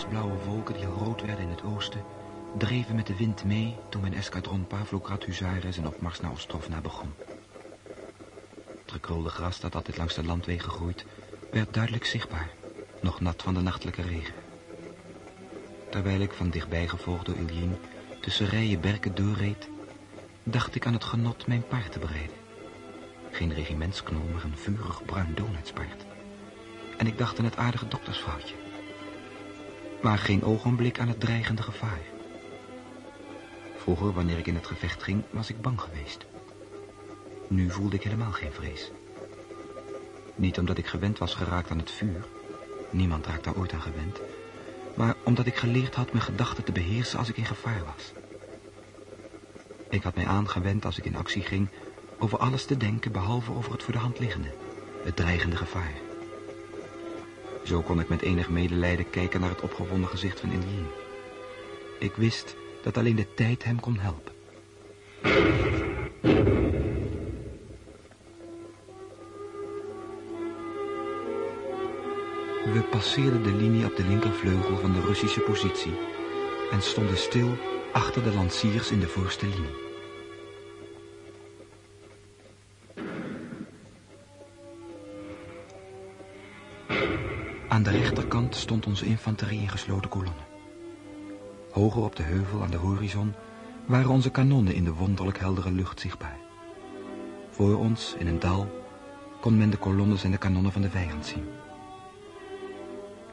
laversblauwe wolken die rood werden in het oosten, dreven met de wind mee toen mijn eskadron Pavlograd Huzaren zijn opmars naar Ostrovna begon. Het gekrulde gras dat altijd langs de landwegen groeit, werd duidelijk zichtbaar, nog nat van de nachtelijke regen. Terwijl ik van dichtbij gevolgd door Iljin tussen rijen berken doorreed, dacht ik aan het genot mijn paard te bereiden. Geen regimentsknol, maar een vurig bruin donutspaard. En ik dacht aan het aardige doktersvrouwtje. Maar geen ogenblik aan het dreigende gevaar. Vroeger, wanneer ik in het gevecht ging, was ik bang geweest. Nu voelde ik helemaal geen vrees. Niet omdat ik gewend was geraakt aan het vuur. Niemand raakt daar ooit aan gewend. Maar omdat ik geleerd had mijn gedachten te beheersen als ik in gevaar was. Ik had mij aangewend als ik in actie ging over alles te denken behalve over het voor de hand liggende, het dreigende gevaar. Zo kon ik met enig medelijden kijken naar het opgewonden gezicht van Iljin. Ik wist dat alleen de tijd hem kon helpen. We passeerden de linie op de linkervleugel van de Russische positie en stonden stil achter de lanciers in de voorste linie. Aan de rechterkant stond onze infanterie in gesloten kolonnen. Hoger op de heuvel aan de horizon waren onze kanonnen in de wonderlijk heldere lucht zichtbaar. Voor ons, in een dal, kon men de kolonnes en de kanonnen van de vijand zien.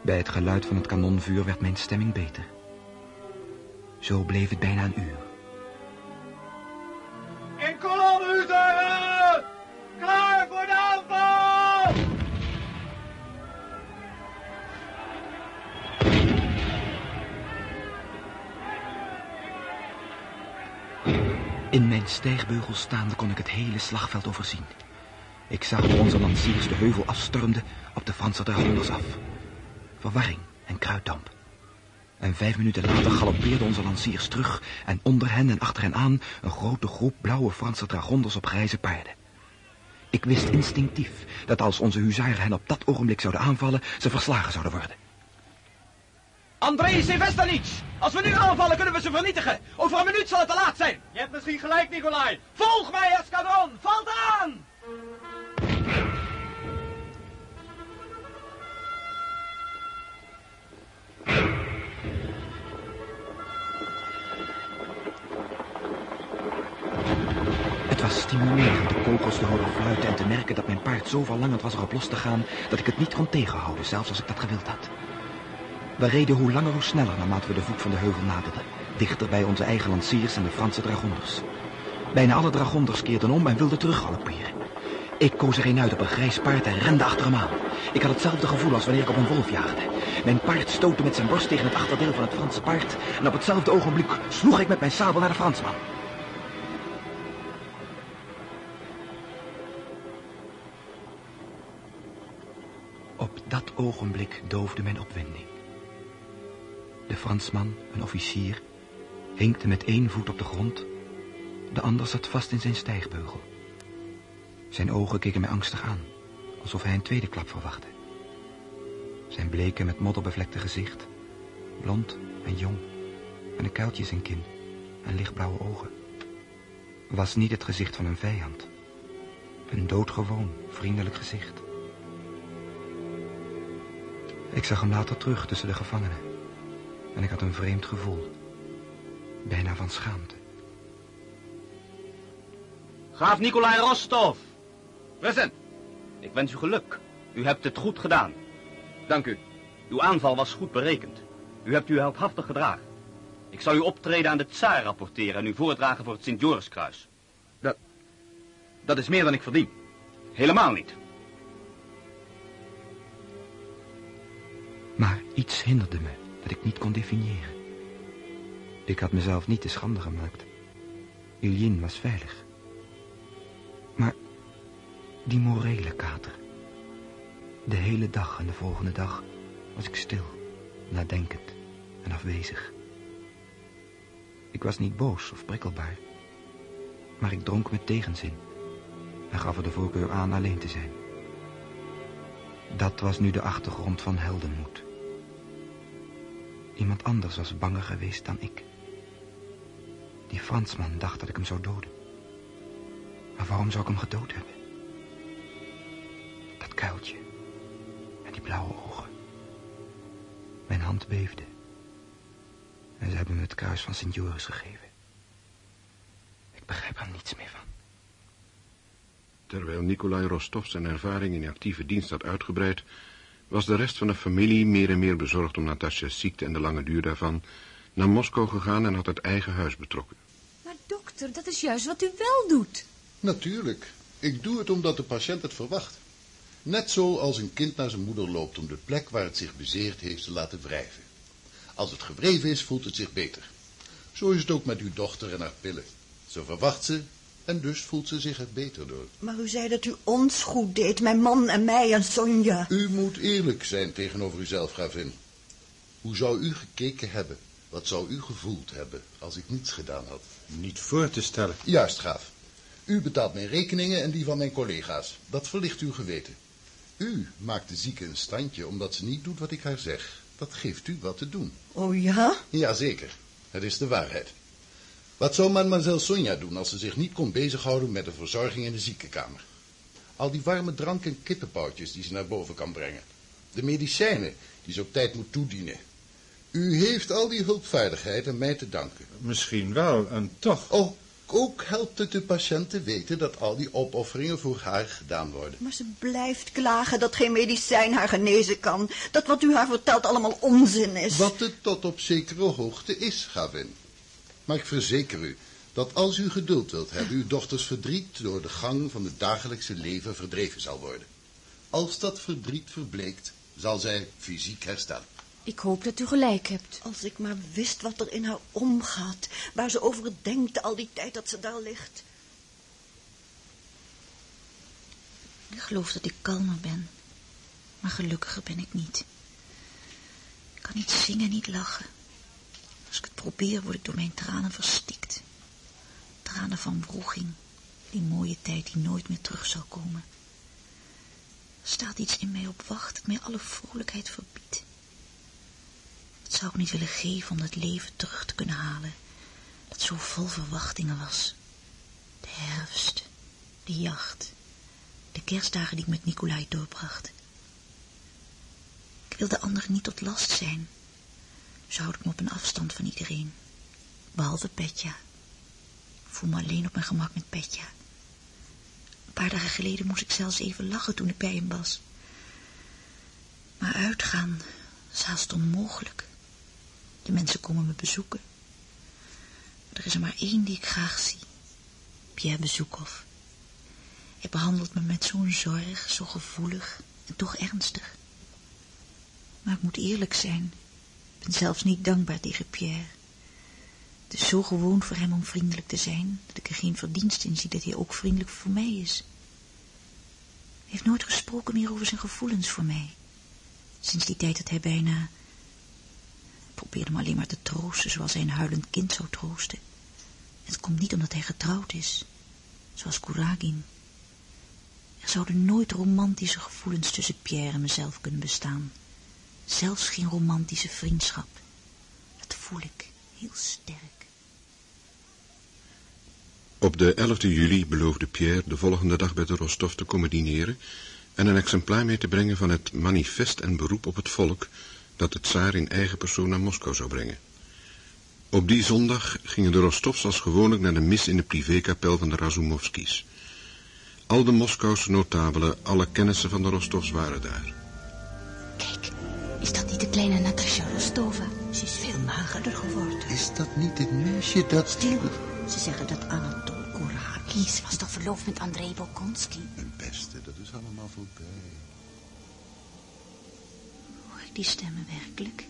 Bij het geluid van het kanonvuur werd mijn stemming beter. Zo bleef het bijna een uur. Stijgbeugel staande kon ik het hele slagveld overzien. Ik zag hoe onze lanciers de heuvel afstormden op de Franse dragonders af. Verwarring en kruiddamp. En vijf minuten later galoppeerden onze lanciers terug... en onder hen en achter hen aan een grote groep blauwe Franse dragonders op grijze paarden. Ik wist instinctief dat als onze huzaren hen op dat ogenblik zouden aanvallen... ze verslagen zouden worden. Andrei Sevestanic! Als we nu aanvallen, kunnen we ze vernietigen. Over een minuut zal het te laat zijn. Je hebt misschien gelijk, Nikolai. Volg mij, eskadron! Valt aan! Het was stimulerend de kogels te horen fluiten en te merken dat mijn paard zo verlangend was erop los te gaan... dat ik het niet kon tegenhouden, zelfs als ik dat gewild had. We reden hoe langer hoe sneller naarmate we de voet van de heuvel naderden. Dichter bij onze eigen lanciers en de Franse dragonders. Bijna alle dragonders keerden om en wilden teruggalopperen. Ik koos er een uit op een grijs paard en rende achter hem aan. Ik had hetzelfde gevoel als wanneer ik op een wolf jaagde. Mijn paard stootte met zijn borst tegen het achterdeel van het Franse paard... en op hetzelfde ogenblik sloeg ik met mijn sabel naar de Fransman. Op dat ogenblik doofde mijn opwinding. De Fransman, een officier, hinkte met één voet op de grond. De ander zat vast in zijn stijgbeugel. Zijn ogen keken mij angstig aan, alsof hij een tweede klap verwachtte. Zijn bleke met modder bevlekte gezicht, blond en jong, en een kuiltje in zijn kin en lichtblauwe ogen, was niet het gezicht van een vijand. Een doodgewoon, vriendelijk gezicht. Ik zag hem later terug tussen de gevangenen. En ik had een vreemd gevoel. Bijna van schaamte. Graaf Nikolai Rostov. Present. Ik wens u geluk. U hebt het goed gedaan. Dank u. Uw aanval was goed berekend. U hebt u heldhaftig gedragen. Ik zal uw optreden aan de tsaar rapporteren en u voordragen voor het Sint-Joriskruis. Dat, dat is meer dan ik verdien. Helemaal niet. Maar iets hinderde me dat ik niet kon definiëren. Ik had mezelf niet te schande gemaakt. Iljin was veilig. Maar die morele kater. De hele dag en de volgende dag was ik stil, nadenkend en afwezig. Ik was niet boos of prikkelbaar. Maar ik dronk met tegenzin en gaf er de voorkeur aan alleen te zijn. Dat was nu de achtergrond van heldenmoed. Iemand anders was banger geweest dan ik. Die Fransman dacht dat ik hem zou doden. Maar waarom zou ik hem gedood hebben? Dat kuiltje. En die blauwe ogen. Mijn hand beefde. En ze hebben me het kruis van Sint Joris gegeven. Ik begrijp er niets meer van. Terwijl Nikolai Rostov zijn ervaring in actieve dienst had uitgebreid, was de rest van de familie meer en meer bezorgd om Natasja's ziekte en de lange duur daarvan, naar Moskou gegaan en had het eigen huis betrokken. Maar dokter, dat is juist wat u wel doet. Natuurlijk. Ik doe het omdat de patiënt het verwacht. Net zo als een kind naar zijn moeder loopt om de plek waar het zich bezeerd heeft te laten wrijven. Als het gewreven is, voelt het zich beter. Zo is het ook met uw dochter en haar pillen. Zo verwacht ze en dus voelt ze zich er beter door. Maar u zei dat u ons goed deed, mijn man en mij en Sonja. U moet eerlijk zijn tegenover uzelf, gravin. Hoe zou u gekeken hebben? Wat zou u gevoeld hebben als ik niets gedaan had? Niet voor te stellen. Juist, graaf. U betaalt mijn rekeningen en die van mijn collega's. Dat verlicht uw geweten. U maakt de zieke een standje omdat ze niet doet wat ik haar zeg. Dat geeft u wat te doen. Oh ja? Jazeker. Het is de waarheid. Wat zou mademoiselle Sonja doen als ze zich niet kon bezighouden met de verzorging in de ziekenkamer? Al die warme drank en kippenpoutjes die ze naar boven kan brengen. De medicijnen die ze op tijd moet toedienen. U heeft al die hulpvaardigheid aan mij te danken. Misschien wel, en toch... Oh, ook helpt het de patiënt te weten dat al die opofferingen voor haar gedaan worden. Maar ze blijft klagen dat geen medicijn haar genezen kan. Dat wat u haar vertelt allemaal onzin is. Wat het tot op zekere hoogte is, Gavin. Maar ik verzeker u dat als u geduld wilt hebben, uw dochters verdriet door de gang van het dagelijkse leven verdreven zal worden. Als dat verdriet verbleekt, zal zij fysiek herstellen. Ik hoop dat u gelijk hebt. Als ik maar wist wat er in haar omgaat, waar ze over denkt al die tijd dat ze daar ligt. Ik geloof dat ik kalmer ben, maar gelukkiger ben ik niet. Ik kan niet zingen, niet lachen. Probeer, word ik door mijn tranen verstikt. Tranen van wroeging, die mooie tijd die nooit meer terug zal komen. Er staat iets in mij op wacht dat mij alle vrolijkheid verbiedt. Dat zou ik niet willen geven om het leven terug te kunnen halen, dat zo vol verwachtingen was. De herfst, de jacht, de kerstdagen die ik met Nicolai doorbracht. Ik wil de anderen niet tot last zijn, zo houd ik me op een afstand van iedereen, behalve Petja. Ik voel me alleen op mijn gemak met Petja. Een paar dagen geleden moest ik zelfs even lachen toen ik bij hem was. Maar uitgaan is haast onmogelijk. De mensen komen me bezoeken. Er is er maar één die ik graag zie. Pierre Bezoekhoff. Hij behandelt me met zo'n zorg, zo gevoelig en toch ernstig. Maar ik moet eerlijk zijn. Ben zelfs niet dankbaar tegen Pierre. Het is zo gewoon voor hem om vriendelijk te zijn, dat ik er geen verdienst in zie dat hij ook vriendelijk voor mij is. Hij heeft nooit gesproken meer over zijn gevoelens voor mij. Sinds die tijd dat hij bijna probeerde hem alleen maar te troosten zoals hij een huilend kind zou troosten. Het komt niet omdat hij getrouwd is, zoals Kuragin. Er zouden nooit romantische gevoelens tussen Pierre en mezelf kunnen bestaan. Zelfs geen romantische vriendschap. Dat voel ik heel sterk. Op de 11e juli beloofde Pierre de volgende dag bij de Rostov te komen dineren en een exemplaar mee te brengen van het manifest en beroep op het volk dat het tsaar in eigen persoon naar Moskou zou brengen. Op die zondag gingen de Rostovs als gewoonlijk naar de mis in de privékapel van de Razumovskis. Al de Moskouse notabelen, alle kennissen van de Rostovs waren daar. Is niet de kleine Natasja Rostova? Ze is veel magerder geworden. Is dat niet het meisje dat... Stil, ze zeggen dat Anatol Kuragin... Ze was toch verloofd met Andrei Bolkonski? Mijn beste, dat is allemaal voorbij. Hoor ik die stemmen werkelijk?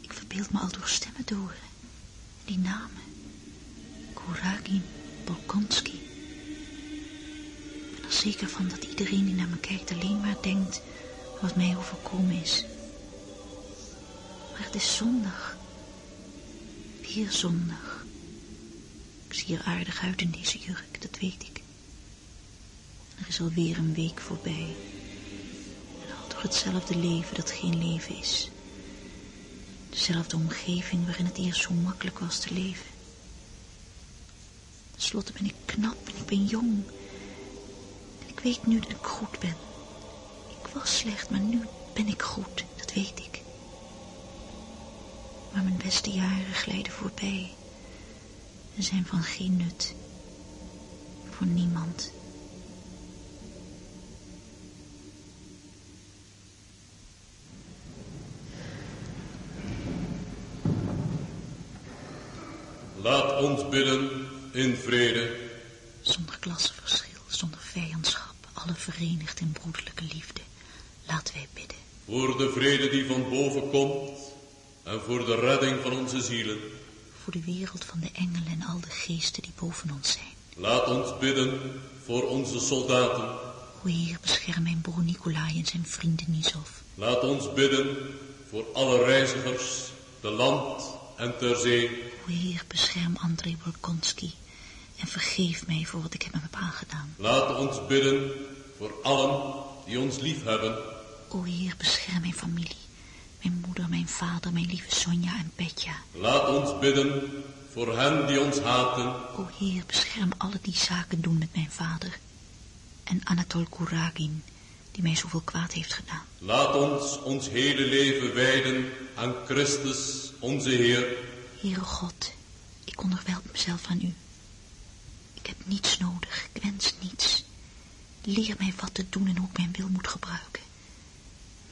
Ik verbeeld me al door stemmen te horen. Die namen. Kuragin, Bolkonski. Ik ben er zeker van dat iedereen die naar me kijkt alleen maar denkt wat mij overkomen is. Maar het is zondag. Weer zondag. Ik zie er aardig uit in deze jurk, dat weet ik. Er is alweer een week voorbij. En al door hetzelfde leven dat geen leven is. dezelfde omgeving waarin het eerst zo makkelijk was te leven. Ten slotte ben ik knap en ik ben jong. En ik weet nu dat ik goed ben. Was slecht, maar nu ben ik goed, dat weet ik. Maar mijn beste jaren glijden voorbij en zijn van geen nut. Voor niemand. Laat ons bidden in vrede. Zonder klassenverschil, zonder vijandschap, alle verenigd in broederlijke liefde. Laten wij bidden. Voor de vrede die van boven komt en voor de redding van onze zielen. Voor de wereld van de engelen en al de geesten die boven ons zijn. Laat ons bidden voor onze soldaten. O Heer, bescherm mijn broer Nicolai en zijn vrienden Nizov. Laat ons bidden voor alle reizigers, te land en ter zee. O Heer, bescherm André Bolkonski en vergeef mij voor wat ik hem heb aangedaan. Laat ons bidden voor allen die ons lief hebben. O Heer, bescherm mijn familie, mijn moeder, mijn vader, mijn lieve Sonja en Petja. Laat ons bidden voor hen die ons haten. O Heer, bescherm alle die zaken doen met mijn vader en Anatol Kuragin, die mij zoveel kwaad heeft gedaan. Laat ons ons hele leven wijden aan Christus, onze Heer. Heere God, ik onderwerp mezelf aan u. Ik heb niets nodig, ik wens niets. Leer mij wat te doen en hoe ik mijn wil moet gebruiken.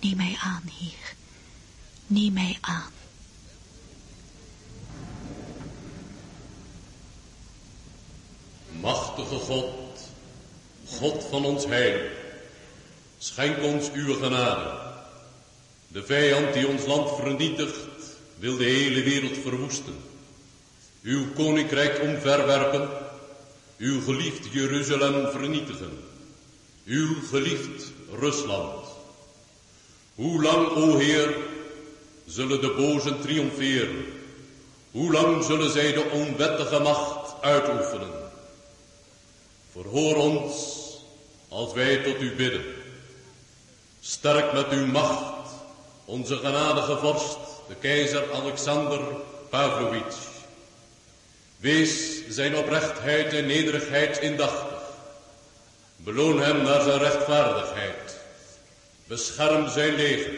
Neem mij aan, Heer. Neem mij aan. Machtige God, God van ons heil, schenk ons uw genade. De vijand die ons land vernietigt, wil de hele wereld verwoesten. Uw koninkrijk omverwerpen, uw geliefd Jeruzalem vernietigen, uw geliefd Rusland. Hoe lang, o Heer, zullen de bozen triomferen? Hoe lang zullen zij de onwettige macht uitoefenen? Verhoor ons als wij tot u bidden. Sterk met uw macht onze genadige vorst, de keizer Alexander Pavlovich. Wees zijn oprechtheid en nederigheid indachtig. Beloon hem naar zijn rechtvaardigheid. Bescherm zijn leger.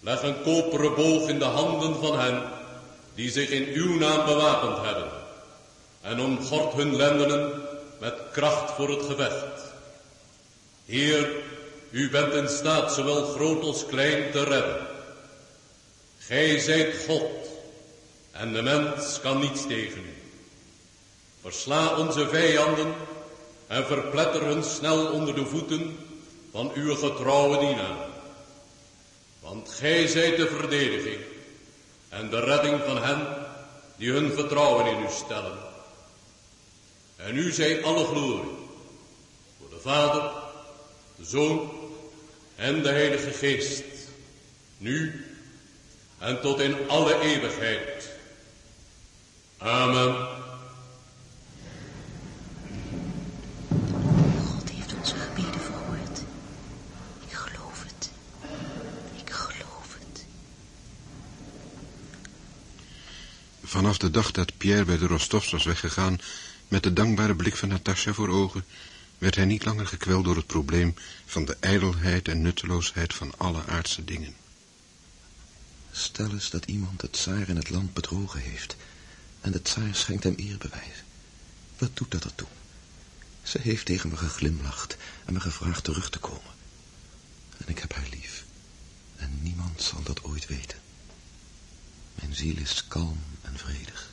Leg een koperen boog in de handen van hen die zich in uw naam bewapend hebben. En omgord hun lendenen met kracht voor het gevecht. Heer, u bent in staat zowel groot als klein te redden. Gij zijt God en de mens kan niets tegen u. Versla onze vijanden en verpletter hun snel onder de voeten van uw getrouwe dienaar. Want gij zijt de verdediging en de redding van hen die hun vertrouwen in u stellen. En u zij alle glorie voor de Vader, de Zoon en de Heilige Geest, nu en tot in alle eeuwigheid. Amen. God heeft onze gebeden verhoord. Ik geloof het. Ik geloof het. Vanaf de dag dat Pierre bij de Rostovs was weggegaan, met de dankbare blik van Natasja voor ogen, werd hij niet langer gekweld door het probleem van de ijdelheid en nutteloosheid van alle aardse dingen. Stel eens dat iemand het tsaar in het land bedrogen heeft en de tsaar schenkt hem eerbewijs. Wat doet dat ertoe? Ze heeft tegen me geglimlacht en me gevraagd terug te komen. En ik heb haar lief. En niemand zal dat ooit weten. Mijn ziel is kalm en vredig.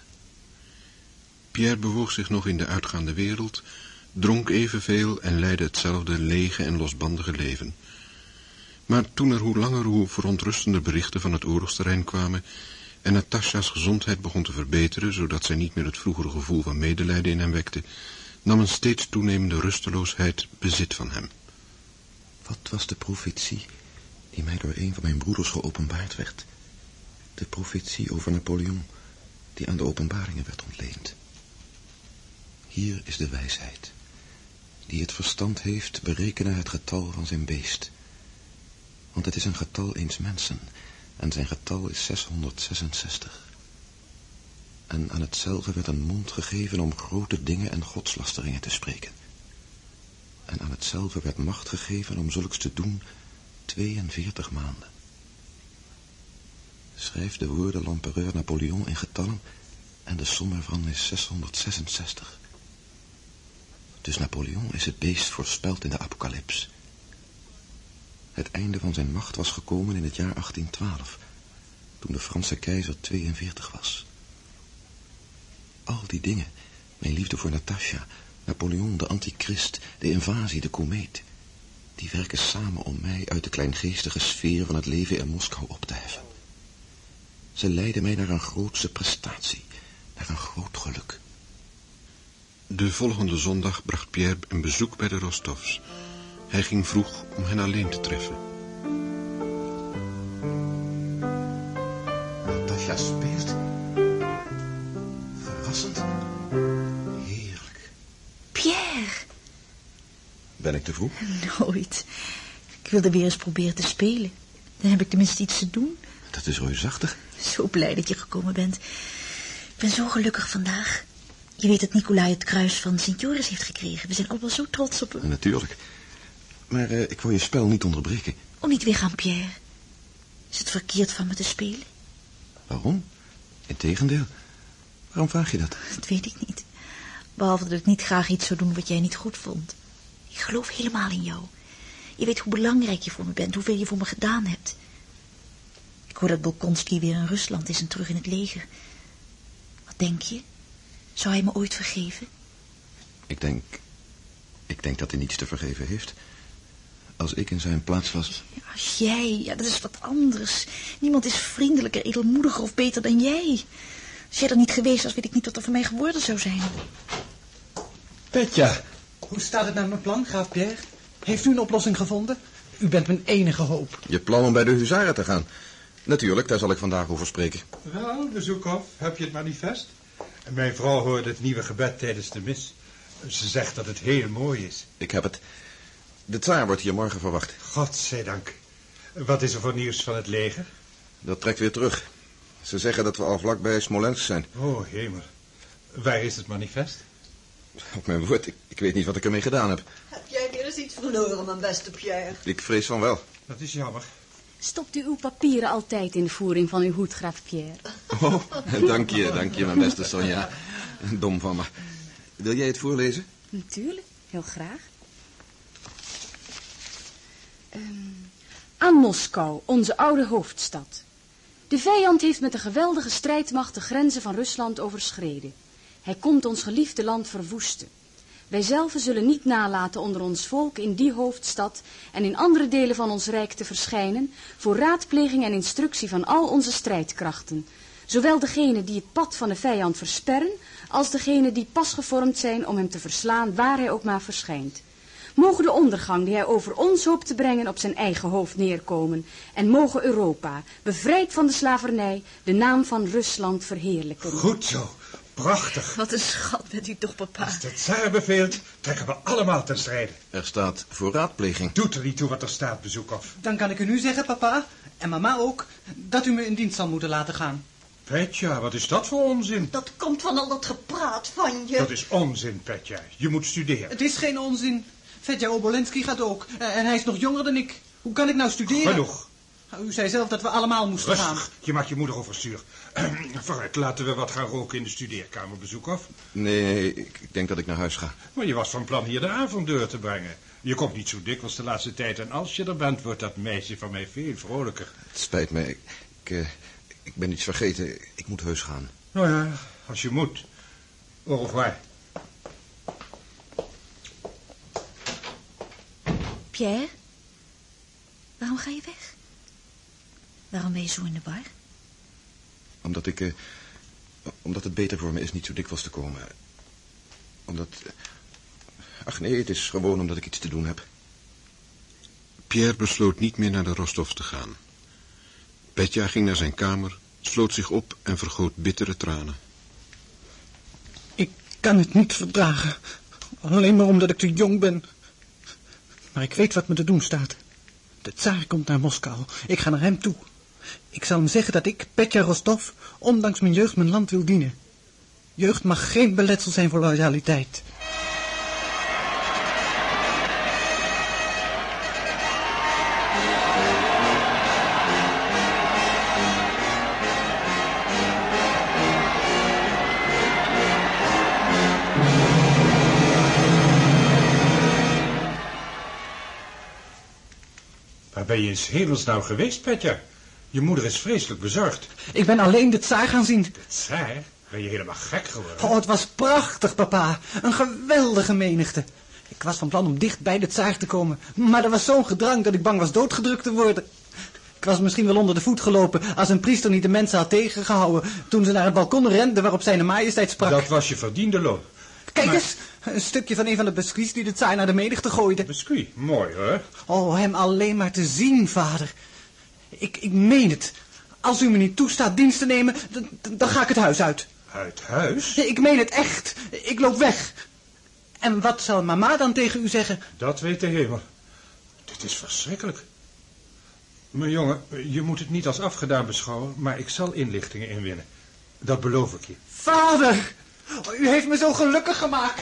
Pierre bewoog zich nog in de uitgaande wereld, dronk evenveel en leidde hetzelfde lege en losbandige leven. Maar toen er hoe langer hoe verontrustender berichten van het oorlogsterrein kwamen en Natasja's gezondheid begon te verbeteren, zodat zij niet meer het vroegere gevoel van medelijden in hem wekte, nam een steeds toenemende rusteloosheid bezit van hem. Wat was de profetie die mij door een van mijn broeders geopenbaard werd? De profetie over Napoleon, die aan de openbaringen werd ontleend. Hier is de wijsheid. Die het verstand heeft, berekenen het getal van zijn beest. Want het is een getal eens mensen, en zijn getal is 666. En aan hetzelfde werd een mond gegeven om grote dingen en godslasteringen te spreken. En aan hetzelfde werd macht gegeven om zulks te doen 42 maanden. Schrijf de woorden l'empereur Napoleon in getallen en de som ervan is 666. Dus Napoleon is het beest voorspeld in de apocalyps. Het einde van zijn macht was gekomen in het jaar 1812, toen de Franse keizer 42 was. Al die dingen, mijn liefde voor Natasha, Napoleon, de antichrist, de invasie, de komeet, die werken samen om mij uit de kleingeestige sfeer van het leven in Moskou op te heffen. Ze leiden mij naar een grootse prestatie, naar een groot geluk. De volgende zondag bracht Pierre een bezoek bij de Rostovs. Hij ging vroeg om hen alleen te treffen. Natasja speelt. Verrassend. Heerlijk. Pierre! Ben ik te vroeg? Nooit. Ik wilde weer eens proberen te spelen. Dan heb ik tenminste iets te doen. Dat is reusachtig. Zo blij dat je gekomen bent. Ik ben zo gelukkig vandaag. Je weet dat Nicolai het kruis van Sint Joris heeft gekregen. We zijn allemaal zo trots op hem. Natuurlijk. Maar eh, ik wil je spel niet onderbreken. Om niet weggaan, Pierre. Is het verkeerd van me te spelen? Waarom? Integendeel. Waarom vraag je dat? Dat weet ik niet. Behalve dat ik niet graag iets zou doen wat jij niet goed vond. Ik geloof helemaal in jou. Je weet hoe belangrijk je voor me bent, hoeveel je voor me gedaan hebt. Ik hoor dat Bolkonski weer in Rusland is en terug in het leger. Wat denk je? Zou hij me ooit vergeven? Ik denk... Ik denk dat hij niets te vergeven heeft. Als ik in zijn plaats was... Ja, als jij, ja, dat is wat anders. Niemand is vriendelijker, edelmoediger of beter dan jij. Als jij er niet geweest was, weet ik niet wat er van mij geworden zou zijn. Petja, hoe staat het met mijn plan, graaf Pierre? Heeft u een oplossing gevonden? U bent mijn enige hoop. Je plan om bij de huzaren te gaan. Natuurlijk, daar zal ik vandaag over spreken. Wel, Bezoekhof, heb je het manifest? Mijn vrouw hoorde het nieuwe gebed tijdens de mis. Ze zegt dat het heel mooi is. Ik heb het. De tsaar wordt hier morgen verwacht. Godzijdank. Wat is er voor nieuws van het leger? Dat trekt weer terug. Ze zeggen dat we al vlak bij Smolensk zijn. Oh, hemel. Waar is het manifest? Op mijn woord, ik, ik weet niet wat ik ermee gedaan heb. Heb jij weer eens iets verloren, mijn beste Pierre? Ik vrees van wel. Dat is jammer. Stopt u uw papieren altijd in de voering van uw hoed, graaf Pierre? Oh, dank je, dank je, mijn beste Sonja. Dom van me. Wil jij het voorlezen? Natuurlijk, heel graag. Ehm, aan Moskou, onze oude hoofdstad. De vijand heeft met een geweldige strijdmacht de grenzen van Rusland overschreden. Hij komt ons geliefde land verwoesten. Wij zelven zullen niet nalaten onder ons volk in die hoofdstad en in andere delen van ons rijk te verschijnen voor raadpleging en instructie van al onze strijdkrachten. Zowel degenen die het pad van de vijand versperren, als degenen die pas gevormd zijn om hem te verslaan waar hij ook maar verschijnt. Mogen de ondergang die hij over ons hoopt te brengen op zijn eigen hoofd neerkomen. En mogen Europa, bevrijd van de slavernij, de naam van Rusland verheerlijken. Goed zo. Prachtig. Wat een schat bent u toch, papa. Als de tsaar beveelt, trekken we allemaal ten strijde. Er staat voor raadpleging. Doet er niet toe wat er staat, Bezoekhof. Dan kan ik u nu zeggen, papa, en mama ook, dat u me in dienst zal moeten laten gaan. Petja, wat is dat voor onzin? Dat komt van al dat gepraat van je. Dat is onzin, Petja. Je moet studeren. Het is geen onzin. Fedja Obolensky gaat ook. En hij is nog jonger dan ik. Hoe kan ik nou studeren? Genoeg. U zei zelf dat we allemaal moesten Rustig. gaan. Je maakt je moeder overstuur. Vooruit, laten we wat gaan roken in de studeerkamer, Bezoekhof. Nee, nee, ik, ik denk dat ik naar huis ga. Maar je was van plan hier de avond door te brengen. Je komt niet zo dikwijls de laatste tijd. En als je er bent, wordt dat meisje van mij veel vrolijker. Het spijt me, ik, ik, eh, ik ben iets vergeten. Ik moet heus gaan. Nou ja, als je moet. Au revoir. Pierre? Waarom ga je weg? Waarom ben je zo in de war? Omdat ik... eh, omdat het beter voor me is niet zo dikwijls te komen. Omdat... eh, ach nee, het is gewoon omdat ik iets te doen heb. Pierre besloot niet meer naar de Rostov te gaan. Petja ging naar zijn kamer, sloot zich op en vergoot bittere tranen. Ik kan het niet verdragen. Alleen maar omdat ik te jong ben. Maar ik weet wat me te doen staat. De tsaar komt naar Moskou. Ik ga naar hem toe. Ik zal hem zeggen dat ik, Petja Rostov, ondanks mijn jeugd mijn land wil dienen. Jeugd mag geen beletsel zijn voor loyaliteit. Waar ben je in hemels nou geweest, Petja? Je moeder is vreselijk bezorgd. Ik ben alleen de tsaar gaan zien. De tsaar? Ben je helemaal gek geworden? Oh, het was prachtig, papa. Een geweldige menigte. Ik was van plan om dicht bij de tsaar te komen. Maar er was zo'n gedrang dat ik bang was doodgedrukt te worden. Ik was misschien wel onder de voet gelopen als een priester niet de mensen had tegengehouden toen ze naar het balkon renden waarop zijn majesteit sprak. Dat was je verdiende loon. Kijk eens, een stukje van een van de biscuits die de tsaar naar de menigte gooide. Biscuit, mooi hoor. Oh, hem alleen maar te zien, vader. Ik, ik meen het. Als u me niet toestaat dienst te nemen, dan, dan ga ik het huis uit. Uit huis? Ik meen het echt. Ik loop weg. En wat zal mama dan tegen u zeggen? Dat weet de hemel. Dit is verschrikkelijk. Mijn jongen, je moet het niet als afgedaan beschouwen, maar ik zal inlichtingen inwinnen. Dat beloof ik je. Vader, u heeft me zo gelukkig gemaakt.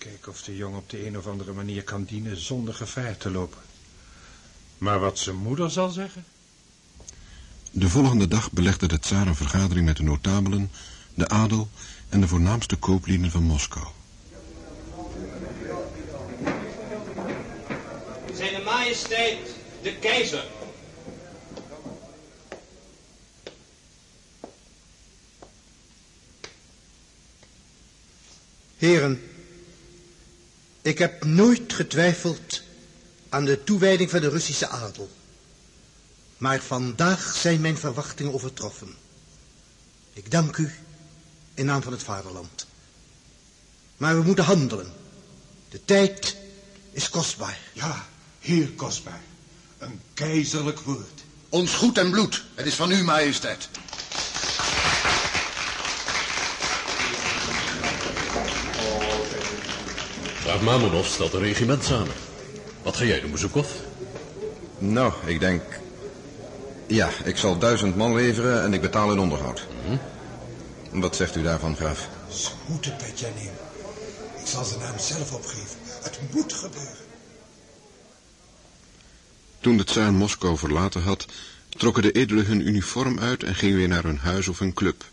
Kijken of de jongen op de een of andere manier kan dienen zonder gevaar te lopen. Maar wat zijn moeder zal zeggen? De volgende dag belegde de tsaar een vergadering met de notabelen, de adel en de voornaamste kooplieden van Moskou. Zijn majesteit, de keizer. Heren, ik heb nooit getwijfeld aan de toewijding van de Russische adel. Maar vandaag zijn mijn verwachtingen overtroffen. Ik dank u in naam van het vaderland. Maar we moeten handelen. De tijd is kostbaar. Ja, heel kostbaar. Een keizerlijk woord. Ons goed en bloed, het is van u, majesteit. Graaf Mamonov stelt een regiment samen. Wat ga jij doen, Bezoekov? Nou, ik denk... Ja, ik zal duizend man leveren en ik betaal hun onderhoud. Wat zegt u daarvan, graaf? Ze moeten Petja nemen. Ik zal zijn naam zelf opgeven. Het moet gebeuren. Toen de tsaar Moskou verlaten had, trokken de edelen hun uniform uit en gingen weer naar hun huis of hun club.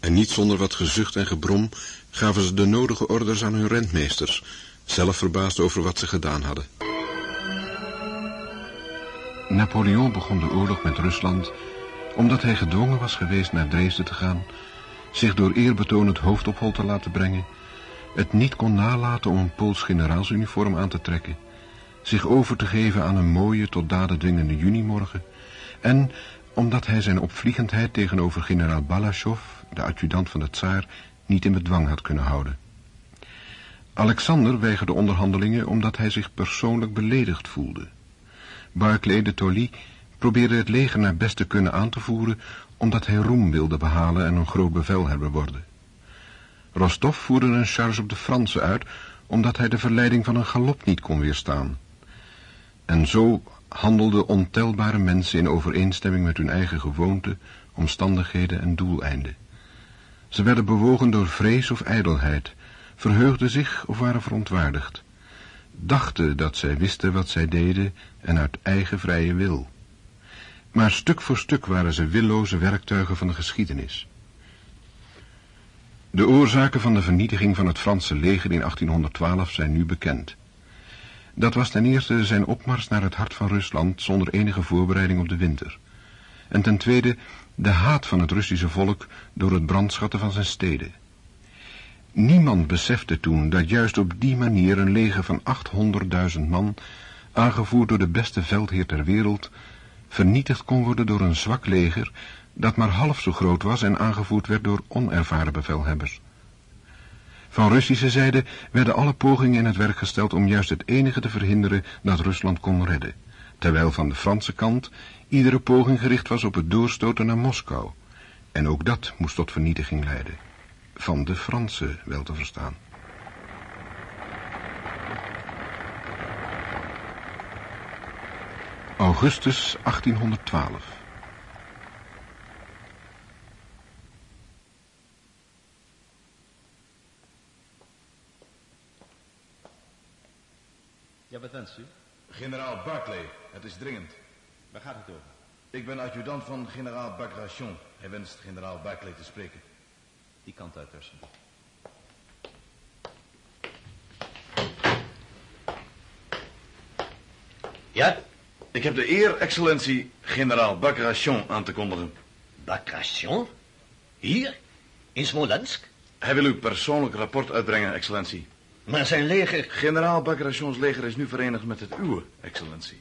En niet zonder wat gezucht en gebrom gaven ze de nodige orders aan hun rentmeesters, zelf verbaasd over wat ze gedaan hadden. Napoleon begon de oorlog met Rusland omdat hij gedwongen was geweest naar Dresden te gaan, zich door eerbetoon het hoofd op hol te laten brengen, het niet kon nalaten om een Pools generaalsuniform aan te trekken, zich over te geven aan een mooie tot daden dwingende junimorgen, en omdat hij zijn opvliegendheid tegenover generaal Balashov, de adjudant van de tsaar, niet in bedwang had kunnen houden. Alexander weigerde onderhandelingen omdat hij zich persoonlijk beledigd voelde. Barclay de Tolly probeerde het leger naar best te kunnen aan te voeren omdat hij roem wilde behalen en een groot bevelhebber worden. Rostov voerde een charge op de Fransen uit omdat hij de verleiding van een galop niet kon weerstaan. En zo handelden ontelbare mensen in overeenstemming met hun eigen gewoonten, omstandigheden en doeleinden. Ze werden bewogen door vrees of ijdelheid, verheugden zich of waren verontwaardigd, dachten dat zij wisten wat zij deden en uit eigen vrije wil. Maar stuk voor stuk waren ze willoze werktuigen van de geschiedenis. De oorzaken van de vernietiging van het Franse leger in 1812 zijn nu bekend. Dat was ten eerste zijn opmars naar het hart van Rusland zonder enige voorbereiding op de winter. En ten tweede de haat van het Russische volk door het brandschatten van zijn steden. Niemand besefte toen dat juist op die manier een leger van 800.000 man, aangevoerd door de beste veldheer ter wereld, vernietigd kon worden door een zwak leger dat maar half zo groot was en aangevoerd werd door onervaren bevelhebbers. Van Russische zijde werden alle pogingen in het werk gesteld om juist het enige te verhinderen dat Rusland kon redden, terwijl van de Franse kant iedere poging gericht was op het doorstoten naar Moskou, en ook dat moest tot vernietiging leiden. Van de Fransen wel te verstaan. Augustus 1812. Ja, wat wenst u? Generaal Barclay, het is dringend. Waar gaat het over? Ik ben adjudant van generaal Bagration. Hij wenst generaal Barclay te spreken. Die kant uit. Ja? Ik heb de eer, excellentie, generaal Bagration aan te kondigen. Bagration? Hier? In Smolensk? Hij wil uw persoonlijk rapport uitbrengen, excellentie. Maar zijn leger... Generaal Bagrations leger is nu verenigd met het uwe, excellentie.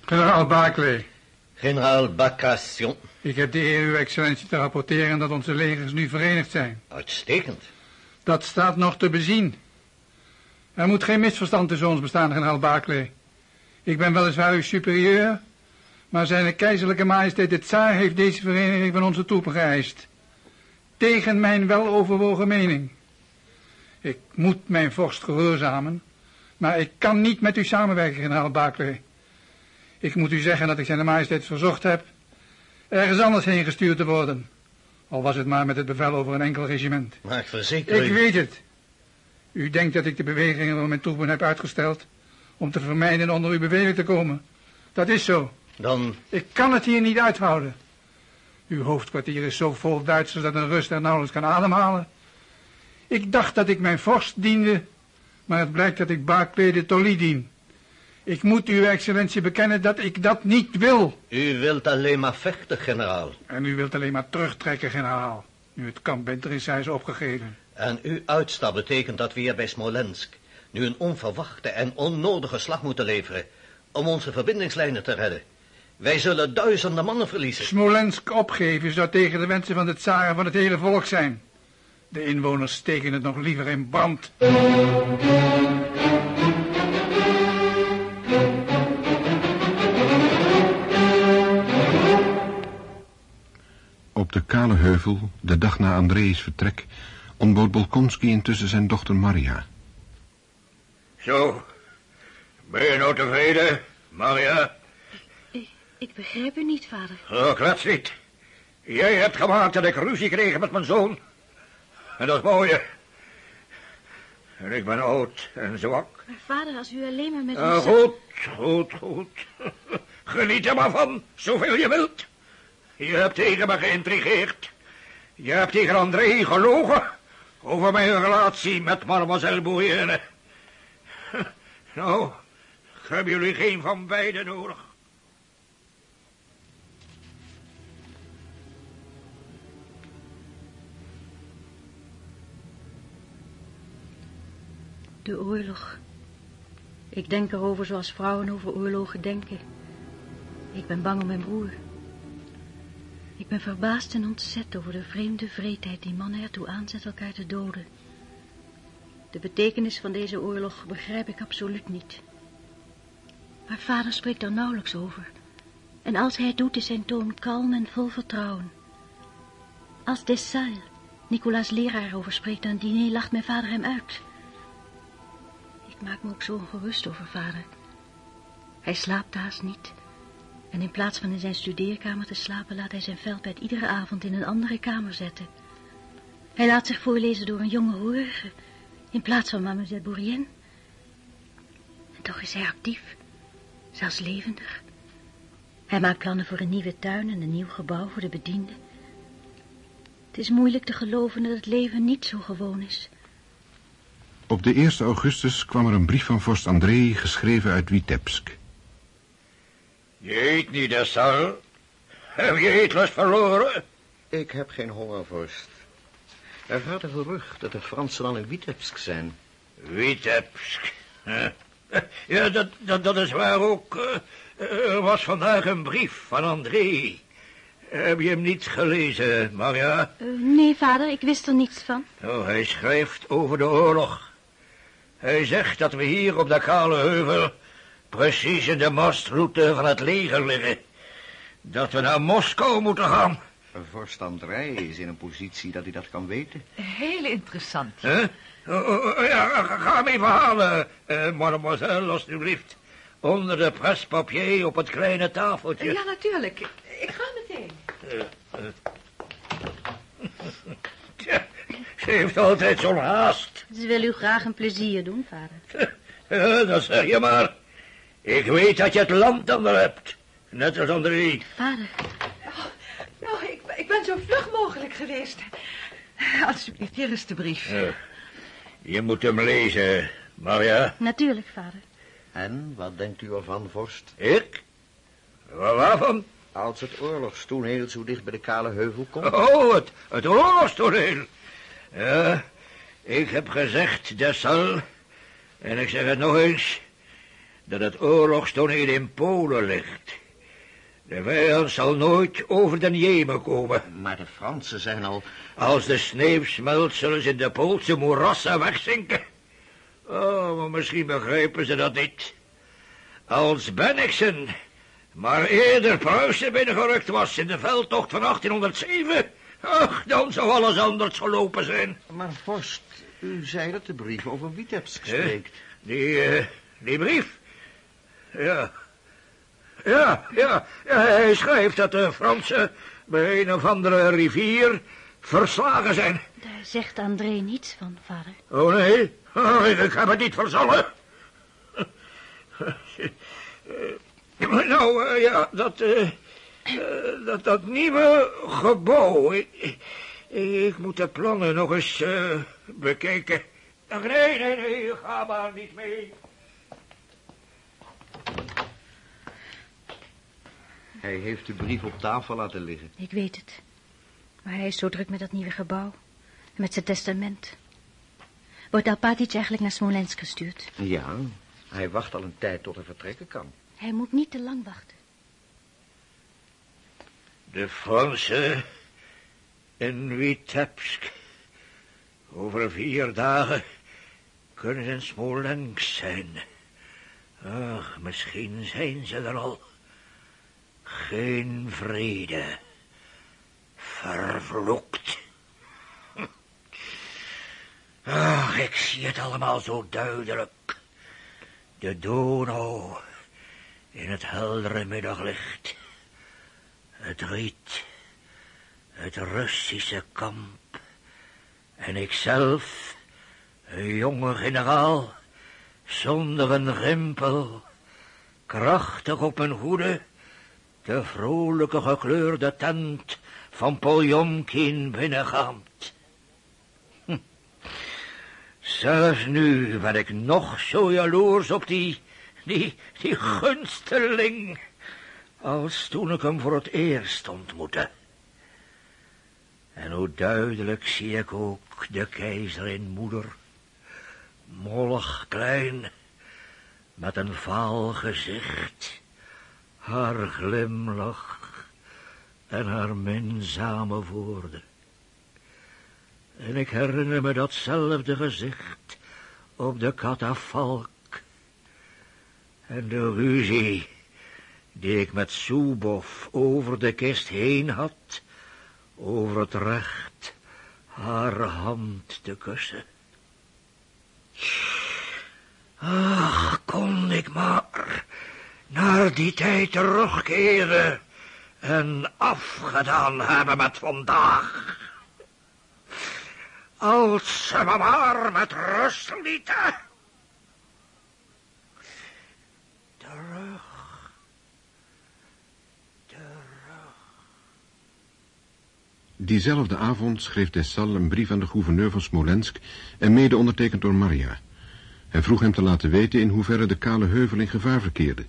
Generaal Barclay. Generaal Bagration. Ik heb de eer uw excellentie te rapporteren dat onze legers nu verenigd zijn. Uitstekend. Dat staat nog te bezien. Er moet geen misverstand tussen ons bestaan, generaal Barclay. Ik ben weliswaar uw superieur, maar zijn keizerlijke majesteit de tsaar heeft deze vereniging van onze troepen geëist. Tegen mijn weloverwogen mening. Ik moet mijn vorst gehoorzamen, maar ik kan niet met u samenwerken, generaal Barclay. Ik moet u zeggen dat ik zijn majesteit verzocht heb ergens anders heen gestuurd te worden. Al was het maar met het bevel over een enkel regiment. Maar ik verzeker Ik u... weet het. U denkt dat ik de bewegingen van mijn troepen heb uitgesteld om te vermijden onder uw bevelen te komen. Dat is zo. Dan... Ik kan het hier niet uithouden. Uw hoofdkwartier is zo vol Duitsers dat een Rust er nauwelijks kan ademhalen. Ik dacht dat ik mijn vorst diende, maar het blijkt dat ik Barclay de Tolly dien. Ik moet uw excellentie bekennen dat ik dat niet wil. U wilt alleen maar vechten, generaal. En u wilt alleen maar terugtrekken, generaal. Nu het kamp Benter is, is opgegeven. En uw uitstap betekent dat we hier bij Smolensk nu een onverwachte en onnodige slag moeten leveren om onze verbindingslijnen te redden. Wij zullen duizenden mannen verliezen. Smolensk opgeven zou tegen de wensen van de tsaar en van het hele volk zijn. De inwoners steken het nog liever in brand. Op de kale heuvel, de dag na Andrees vertrek, ontbood Bolkonski intussen zijn dochter Maria. Zo, ben je nou tevreden, Maria? Ik, ik begrijp u niet, vader. Oh, klets niet. Jij hebt gemaakt dat ik ruzie kreeg met mijn zoon. En dat is mooi. En ik ben oud en zwak. Maar vader, als u alleen maar met Uh, ons... goed, goed, goed. Geniet er maar van, zoveel je wilt. Je hebt tegen me geïntrigeerd. Je hebt tegen André gelogen over mijn relatie met mademoiselle Bouyenne. Nou, hebben jullie geen van beiden nodig. De oorlog. Ik denk erover zoals vrouwen over oorlogen denken. Ik ben bang om mijn broer. Ik ben verbaasd en ontzet over de vreemde vreedheid die mannen ertoe aanzet elkaar te doden. De betekenis van deze oorlog begrijp ik absoluut niet. Maar vader spreekt er nauwelijks over. En als hij het doet, is zijn toon kalm en vol vertrouwen. Als Dessalle, Nicolaas leraar, over spreekt aan het diner, lacht mijn vader hem uit. Ik maak me ook zo ongerust over vader. Hij slaapt haast niet. En in plaats van in zijn studeerkamer te slapen, laat hij zijn veldbed iedere avond in een andere kamer zetten. Hij laat zich voorlezen door een jonge hoorige, in plaats van mademoiselle Bourrienne. En toch is hij actief, zelfs levendig. Hij maakt plannen voor een nieuwe tuin en een nieuw gebouw voor de bedienden. Het is moeilijk te geloven dat het leven niet zo gewoon is. Op de 1 augustus kwam er een brief van vorst André, geschreven uit Vitebsk. Je eet niet, Dessal. Heb je eetlust verloren? Ik heb geen honger, vorst. Er gaat een gerucht dat de Fransen al in Vitebsk zijn. Vitebsk. Ja, dat, dat, dat is waar ook. Eh, Er was vandaag een brief van André. Heb je hem niet gelezen, Maria? Eh, nee, vader, ik wist er niets van. Oh, hij schrijft over de oorlog. Hij zegt dat we hier op de kale heuvel precies in de mostroute van het leger liggen. Dat we naar Moskou moeten gaan. Vorst André is in een positie dat hij dat kan weten. Heel interessant. Huh? Oh, oh, oh, ja, ga me even halen, eh, mademoiselle, alstublieft. Onder de prespapier op het kleine tafeltje. Ja, natuurlijk. Ik ga meteen. Eh, eh. Tja, ze heeft altijd zo'n haast. Ze wil u graag een plezier doen, vader. Ja, dat zeg je maar. Ik weet dat je het land onder hebt. Net als André. Vader. Nou, ik, ik ben zo vlug mogelijk geweest. Alsjeblieft, hier is de brief. Ja. Je moet hem lezen, Maria. Natuurlijk, vader. En wat denkt u ervan, vorst? Ik? Waar- Waarvan? Als het oorlogstoneel zo dicht bij de kale heuvel komt. Oh, het, het oorlogstoneel. Ja, ik heb gezegd, dat zal, en ik zeg het nog eens, dat het oorlogstoneel in Polen ligt. De vijand zal nooit over den Jemen komen. Maar de Fransen zijn al... Als de sneeuw smelt, zullen ze in de Poolse moerassen wegzinken. Oh, maar misschien begrijpen ze dat niet. Als Bennigsen maar eerder Pruisen binnengerukt was in de veldtocht van 1807... Ach, dan zou alles anders gelopen zijn. Maar vorst, u zei dat de brief over Vitebsk spreekt. Die, eh, die brief? Ja. Ja, ja, ja, hij schrijft dat de Fransen bij een of andere rivier verslagen zijn. Daar zegt André niets van, vader. Oh nee, oh, ik heb het niet verzonnen. Nou, eh, ja, dat, eh, dat, dat nieuwe gebouw. Ik, moet de plannen nog eens eh, bekijken. Ach, nee, nee, nee, ga maar niet mee. Hij heeft de brief op tafel laten liggen. Ik weet het. Maar hij is zo druk met dat nieuwe gebouw. En met zijn testament. Wordt Alpatic eigenlijk naar Smolensk gestuurd? Ja, hij wacht al een tijd tot hij vertrekken kan. Hij moet niet te lang wachten. De Fransen in Vitebsk. Over vier dagen kunnen ze in Smolensk zijn. Ach, misschien zijn ze er al. Geen vrede. Vervloekt. Ach, ik zie het allemaal zo duidelijk. De Donau in het heldere middaglicht. Het riet, het Russische kamp. En ikzelf, een jonge generaal, zonder een rimpel, krachtig op een hoede, de vrolijke gekleurde tent van Poljomkin binnengaand. Hm. Zelfs nu ben ik nog zo jaloers op die, die, die gunsteling, als toen ik hem voor het eerst ontmoette. En hoe duidelijk zie ik ook de keizerin moeder, mollig klein, met een vaal gezicht, haar glimlach en haar minzame woorden. En ik herinner me datzelfde gezicht op de katafalk. En de ruzie die ik met Soebof over de kist heen had, over het recht haar hand te kussen. Ach, kon ik maar naar die tijd terugkeren en afgedaan hebben met vandaag. Als ze me maar met rust lieten. Diezelfde avond schreef Dessal een brief aan de gouverneur van Smolensk en mede ondertekend door Maria. Hij vroeg hem te laten weten in hoeverre de kale heuvel in gevaar verkeerde.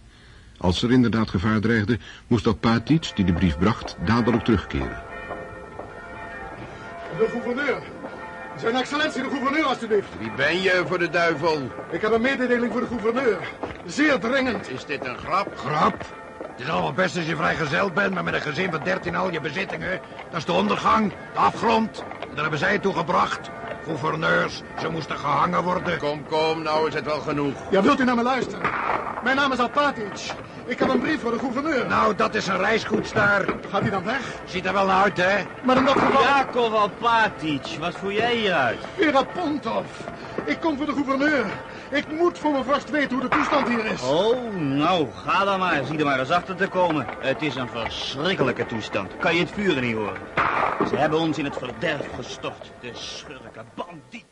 Als er inderdaad gevaar dreigde, moest Alpatic, die de brief bracht, dadelijk terugkeren. De gouverneur. Zijn excellentie de gouverneur, alstublieft. Wie ben je voor de duivel? Ik heb een mededeling voor de gouverneur. Zeer dringend. Is dit een grap? Grap? Het is allemaal best als je vrijgezel bent, maar met een gezin van dertien al je bezittingen. Dat is de ondergang, de afgrond. En daar hebben zij toe gebracht. Gouverneurs, ze moesten gehangen worden. Kom, kom, nou is het wel genoeg. Ja, wilt u naar me luisteren? Mijn naam is Alpatic. Ik heb een brief voor de gouverneur. Nou, dat is een reisgoedstaar. Gaat hij dan weg? Ziet er wel naar uit, hè? Maar in dat geval... Jakov Alpatic, wat voer jij hier uit? Vera Pontov. Ik kom voor de gouverneur. Ik moet voor mijn vorst weten hoe de toestand hier is. Oh, nou, ga dan maar. Zie er maar eens achter te komen. Het is een verschrikkelijke toestand. Kan je het vuren niet horen? Ze hebben ons in het verderf gestort. De schurken, bandiet.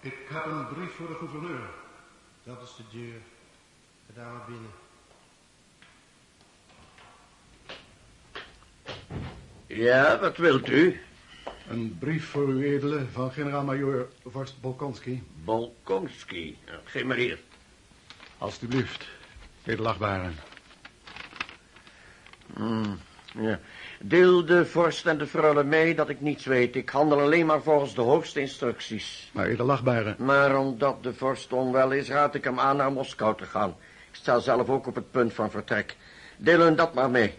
Ik heb een brief voor de gouverneur. Dat is de deur. Ga daar maar binnen. Ja, wat wilt u? Een brief voor uw edele van generaal-majoor vorst Bolkonski. Bolkonski. Geef maar hier. Alsjeblieft, edelachtbare. Hmm, ja. Deel de vorst en de freule mee dat ik niets weet. Ik handel alleen maar volgens de hoogste instructies. Maar edelachtbare... Maar omdat de vorst onwel is, raad ik hem aan naar Moskou te gaan. Ik sta zelf ook op het punt van vertrek. Deel hun dat maar mee.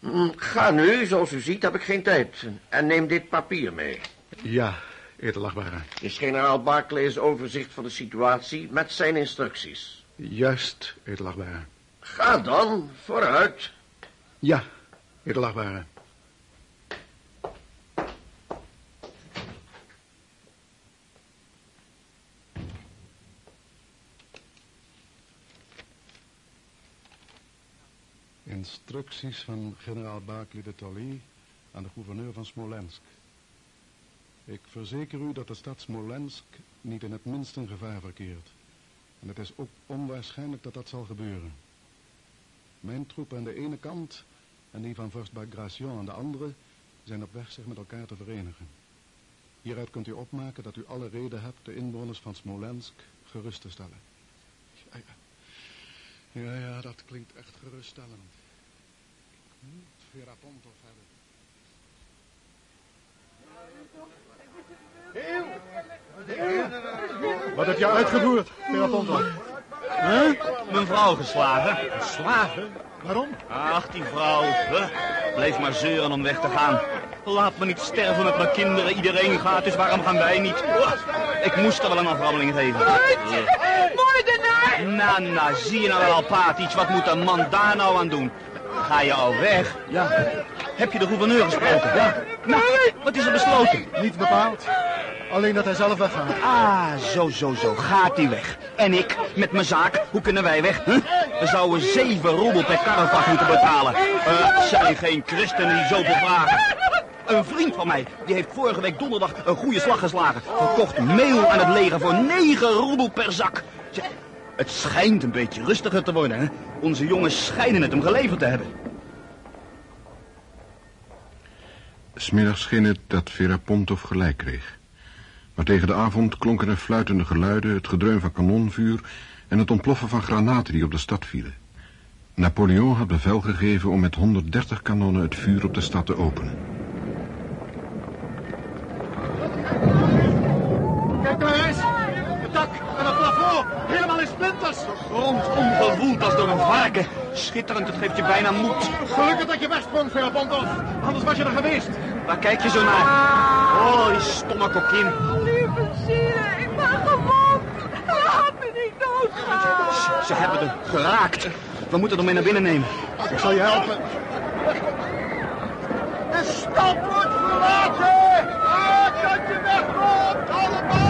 Hmm, Ga nu, zoals u ziet heb ik geen tijd. En neem dit papier mee. Ja, edelachtbare. Is generaal Barclay's overzicht van de situatie met zijn instructies. Juist, edelachtbare. Ga dan, vooruit. Ja, edelachtbare. Instructies van generaal Barclay de Tolly aan de gouverneur van Smolensk. Ik verzeker u dat de stad Smolensk niet in het minst in gevaar verkeert. En het is ook onwaarschijnlijk dat dat zal gebeuren. Mijn troepen aan de ene kant en die van vorst Bagration aan de andere zijn op weg zich met elkaar te verenigen. Hieruit kunt u opmaken dat u alle reden hebt de inwoners van Smolensk gerust te stellen. Ja, ja. Ja, ja, dat klinkt echt geruststellend. Hebben. Wat heb je uitgevoerd, Vera Pontov? Huh? Mijn vrouw geslagen. Geslagen? Waarom? Ach, die vrouw. Huh? Bleef maar zeuren om weg te gaan. Laat me niet sterven met mijn kinderen. Iedereen gaat, dus waarom gaan wij niet? Oh, ik moest er wel een aframmeling geven. Moordenaar! Nou, nou, zie je nou wel, Patic, wat moet een man daar nou aan doen? Ga je al weg? Ja. Heb je de gouverneur gesproken? Ja. Nou, wat is er besloten? Niet bepaald. Alleen dat hij zelf weggaat. Ah, zo, zo, zo. Gaat hij weg. En ik, met mijn zaak, hoe kunnen wij weg? Huh? We zouden zeven roebel per karrevak moeten betalen. Eh, zijn geen christenen die zoveel vragen. Een vriend van mij, die heeft vorige week donderdag een goede slag geslagen. Verkocht meel aan het leger voor negen roebel per zak. Het schijnt een beetje rustiger te worden, hè? Onze jongens schijnen het hem geleverd te hebben. Smiddags scheen het dat Vera Pontov gelijk kreeg. Maar tegen de avond klonken er fluitende geluiden, het gedreun van kanonvuur en het ontploffen van granaten die op de stad vielen. Napoleon had bevel gegeven om met 130 kanonnen het vuur op de stad te openen. Omgewoeld als door een varken. Schitterend, het geeft je bijna moed. Gelukkig dat je wegsprong, Vera Pontov. Anders was je er geweest. Waar kijk je zo naar? Oh, die stomme kokin. Lieve zielen, ik ben gewond. Laat me niet doodgaan. Ze hebben er geraakt. We moeten hem mee naar binnen nemen. Ik zal je helpen. De stad wordt verlaten. Maak dat je wegkomt, allemaal.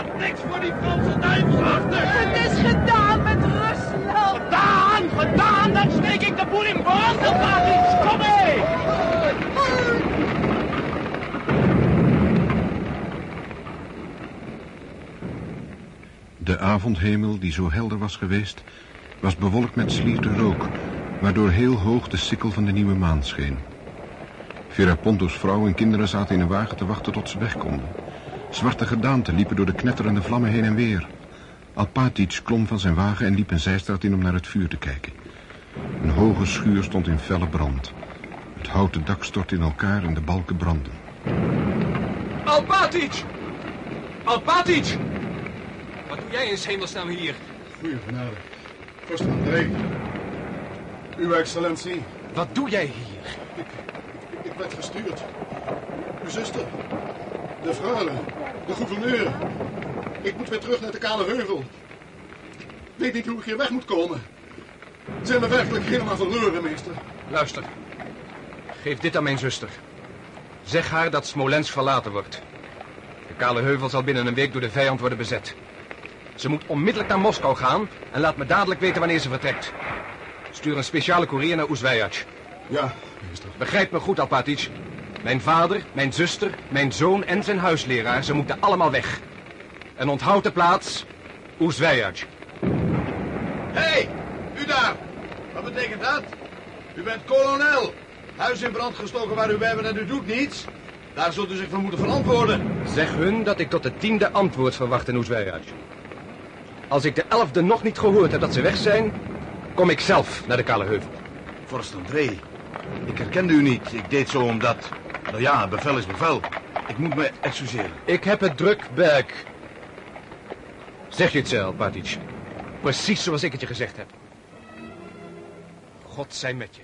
Laat niks voor die Franse duivels achter! Het is gedaan met Rusland. Gedaan! Gedaan! Dan steek ik de boel in brand! Kom mee! De avondhemel, die zo helder was geweest, was bewolkt met slierte rook, waardoor heel hoog de sikkel van de nieuwe maan scheen. Vera Ponto's vrouw en kinderen zaten in een wagen te wachten tot ze weg konden. Zwarte gedaanten liepen door de knetterende vlammen heen en weer. Alpatic klom van zijn wagen en liep een zijstraat in om naar het vuur te kijken. Een hoge schuur stond in felle brand. Het houten dak stortte in elkaar en de balken brandden. Alpatic! Alpatic! Wat doe jij in hemelsnaam hier? Goeie genade. Vorst van André. Uw excellentie. Wat doe jij hier? Ik, ik werd gestuurd. Uw zuster. De freule. De gouverneur. Ik moet weer terug naar de Kale Heuvel. Ik weet niet hoe ik hier weg moet komen. Zijn we werkelijk helemaal verloren, meester? Luister. Geef dit aan mijn zuster. Zeg haar dat Smolensk verlaten wordt. De Kale Heuvel zal binnen een week door de vijand worden bezet. Ze moet onmiddellijk naar Moskou gaan en laat me dadelijk weten wanneer ze vertrekt. Stuur een speciale courier naar Oezwijatj. Ja, meester. Begrijp me goed, Alpatic. Mijn vader, mijn zuster, mijn zoon en zijn huisleraar, ze moeten allemaal weg. En onthoud de plaats Oezwijatj. Hé, hey, u daar. Wat betekent dat? U bent kolonel. Huis in brand gestoken waar u bij bent en u doet niets. Daar zult u zich voor moeten verantwoorden. Zeg hun dat ik tot het tiende antwoord verwacht in Oezwijatj. Als ik de elfde nog niet gehoord heb dat ze weg zijn, kom ik zelf naar de Kale Heuvel. Vorst André, ik herkende u niet. Ik deed zo omdat... Nou ja, bevel is bevel. Ik moet me excuseren. Ik heb het druk, Berk. Zeg je het zelf, Patic. Precies zoals ik het je gezegd heb. God zij met je.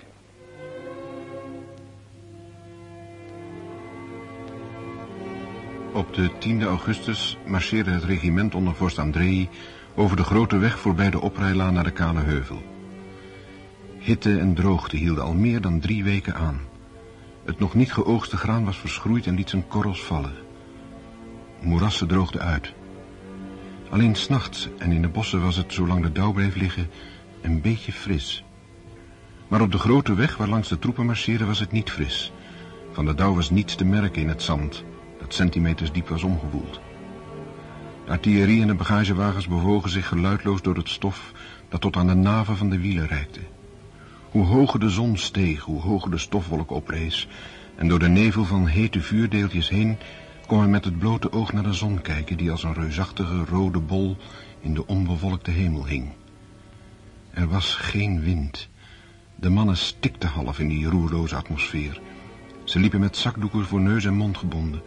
Op de 10e augustus marcheerde het regiment onder vorst Andrei over de grote weg voorbij de oprijlaan naar de Kale Heuvel. Hitte en droogte hielden al meer dan drie weken aan. Het nog niet geoogste graan was verschroeid en liet zijn korrels vallen. Moerassen droogden uit. Alleen s'nachts en in de bossen was het, zolang de dauw bleef liggen, een beetje fris. Maar op de grote weg waar langs de troepen marcheerden was het niet fris. Van de dauw was niets te merken in het zand, dat centimeters diep was omgewoeld. De artillerie en de bagagewagens bewogen zich geluidloos door het stof dat tot aan de naven van de wielen reikte. Hoe hoger de zon steeg, hoe hoger de stofwolk oprees, en door de nevel van hete vuurdeeltjes heen kon men met het blote oog naar de zon kijken die als een reusachtige rode bol in de onbewolkte hemel hing. Er was geen wind. De mannen stikten half in die roerloze atmosfeer. Ze liepen met zakdoeken voor neus en mond gebonden.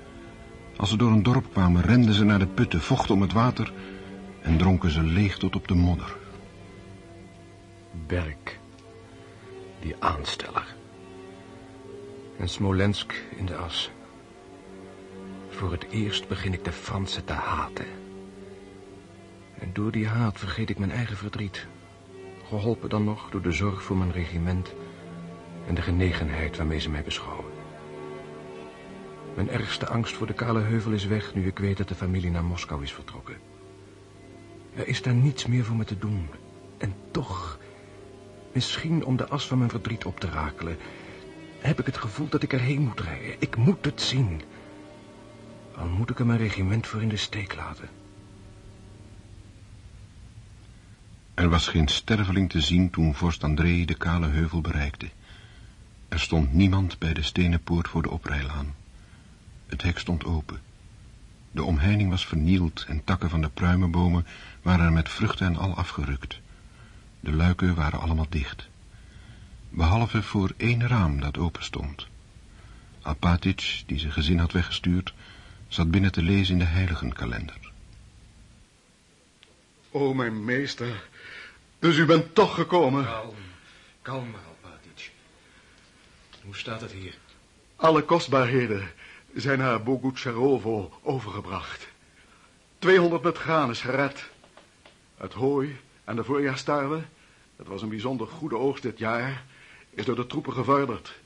Als ze door een dorp kwamen, renden ze naar de putten, vochten om het water en dronken ze leeg tot op de modder. Berk. Die aansteller. En Smolensk in de as. Voor het eerst begin ik de Fransen te haten. En door die haat vergeet ik mijn eigen verdriet. Geholpen dan nog door de zorg voor mijn regiment en de genegenheid waarmee ze mij beschouwen. Mijn ergste angst voor de kale heuvel is weg nu ik weet dat de familie naar Moskou is vertrokken. Er is daar niets meer voor me te doen. En toch, misschien om de as van mijn verdriet op te rakelen, heb ik het gevoel dat ik erheen moet rijden. Ik moet het zien. Al moet ik er mijn regiment voor in de steek laten. Er was geen sterveling te zien toen vorst André de kale heuvel bereikte. Er stond niemand bij de stenen poort voor de oprijlaan. Het hek stond open. De omheining was vernield en takken van de pruimenbomen waren er met vruchten en al afgerukt. De luiken waren allemaal dicht. Behalve voor één raam dat open stond. Alpatic, die zijn gezin had weggestuurd, zat binnen te lezen in de heiligenkalender. O, mijn meester. Dus u bent toch gekomen. Kalm, kalm maar, Alpatic. Hoe staat het hier? Alle kostbaarheden zijn naar Bogucharovo overgebracht. 200 met graan is gered. Het hooi en de voorjaarstarwe, dat was een bijzonder goede oogst dit jaar, is door de troepen gevorderd.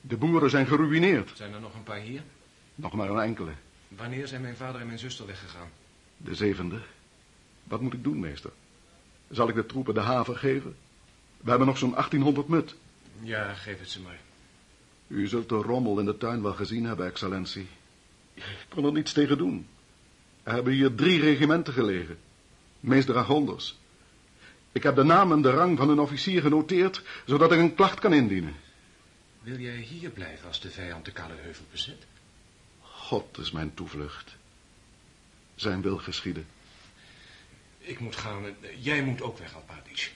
De boeren zijn geruineerd. Zijn er nog een paar hier? Nog maar een enkele. Wanneer zijn mijn vader en mijn zuster weggegaan? De zevende. Wat moet ik doen, meester? Zal ik de troepen de haven geven? We hebben nog zo'n 1800 mut. Ja, geef het ze maar. U zult de rommel in de tuin wel gezien hebben, excellentie. Ik kon er niets tegen doen. Er hebben hier drie regimenten gelegen. Meest dragonders. Ik heb de naam en de rang van een officier genoteerd, zodat ik een klacht kan indienen. Wil jij hier blijven als de vijand de Kale Heuvel bezet? God is mijn toevlucht. Zijn wil geschieden. Ik moet gaan. Jij moet ook weg, Alpatic.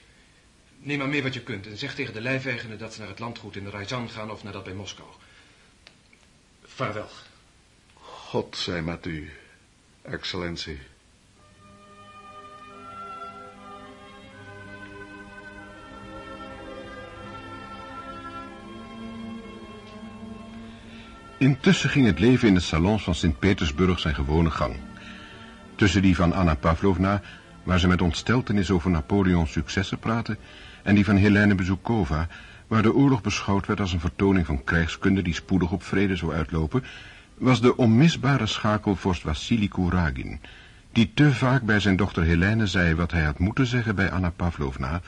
Neem maar mee wat je kunt en zeg tegen de lijfeigenen dat ze naar het landgoed in de Raizan gaan of naar dat bij Moskou. Vaarwel. God zij met u, excellentie. Intussen ging het leven in de salons van Sint-Petersburg zijn gewone gang. Tussen die van Anna Pavlovna, waar ze met ontsteltenis over Napoleons successen praten, en die van Helene Bezoekova, waar de oorlog beschouwd werd als een vertoning van krijgskunde die spoedig op vrede zou uitlopen, was de onmisbare schakel vorst Vassili Kouragin, die te vaak bij zijn dochter Helene zei wat hij had moeten zeggen bij Anna Pavlovna,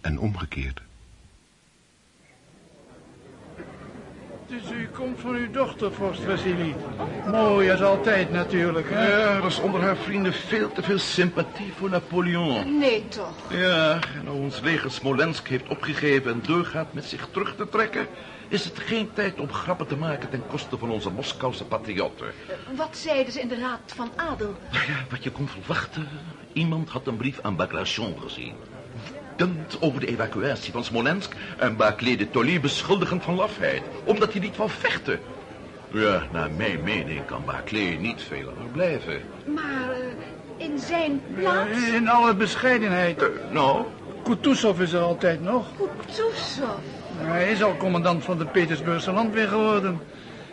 en omgekeerd. Dus u komt van uw dochter, vorst Vassili. Mooi als altijd natuurlijk, hè? Ja, er is onder haar vrienden veel te veel sympathie voor Napoleon. Nee, toch? Ja, en ons leger Smolensk heeft opgegeven en doorgaat met zich terug te trekken... is het geen tijd om grappen te maken ten koste van onze Moskouse patriotten. Wat zeiden ze in de Raad van Adel? Nou ja, wat je kon verwachten. Iemand had een brief aan Bagration gezien. Woedend over de evacuatie van Smolensk en Barclay de Tolly beschuldigend van lafheid, omdat hij niet wou vechten. Ja, naar mijn mening kan Barclay niet veel langer blijven. Maar eh, in zijn plaats? In alle bescheidenheid. nou? Kutuzov is er altijd nog. Kutuzov? Hij is al commandant van de Petersburgse landweer geworden.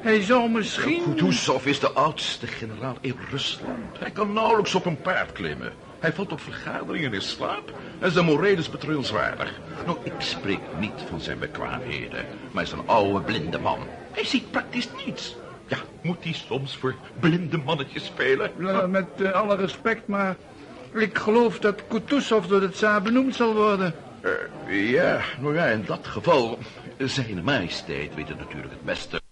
Hij zou misschien... Kutuzov is de oudste generaal in Rusland. Hij kan nauwelijks op een paard klimmen. Hij valt op vergaderingen in slaap en zijn moreel is betreurenswaardig. Nou, ik spreek niet van zijn bekwaamheden, maar hij is een oude blinde man. Hij ziet praktisch niets. Ja, moet hij soms voor blinde mannetjes spelen? Ja, met uh, alle respect, maar ik geloof dat Kutuzov door de tsaar benoemd zal worden. Uh, ja, nou ja, in dat geval, zijn majesteit weet het natuurlijk het beste.